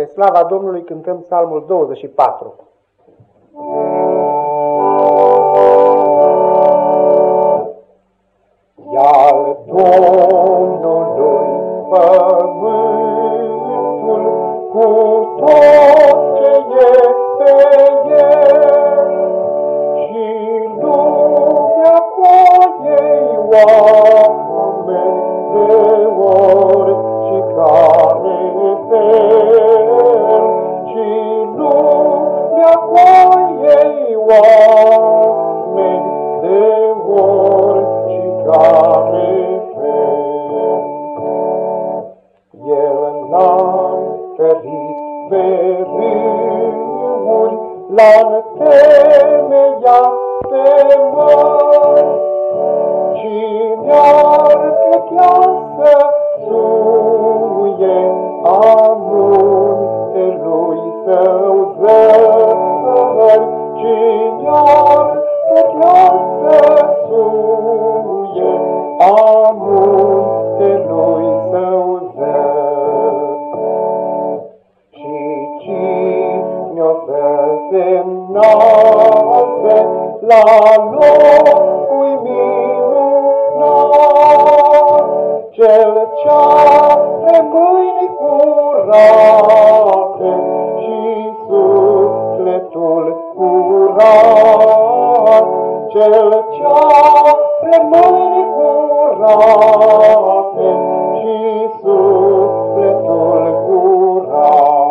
Pe slava Domnului cântăm psalmul 24. Iar Domnului pământul cu tot ce este el și lumea cu ei oameni oameni de ori și care fel. El l-a întărit pe râuri, l-a întemeiat pe mări. Amuntelui său zări? Și cine-o să se înalțe la locul minunat, cel ce-are mâini curate și sufletul curat, cel ce-are mâini curate și sufletul curat.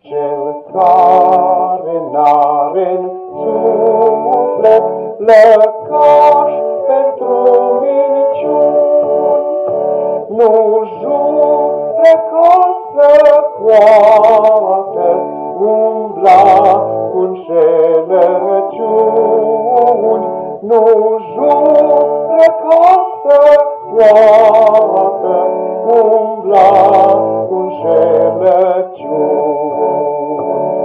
Cel care n-are în suflet lăcaș pentru minciuni, nu jure ca să poată umbla cu înșelăciuni, nu jure ca să poată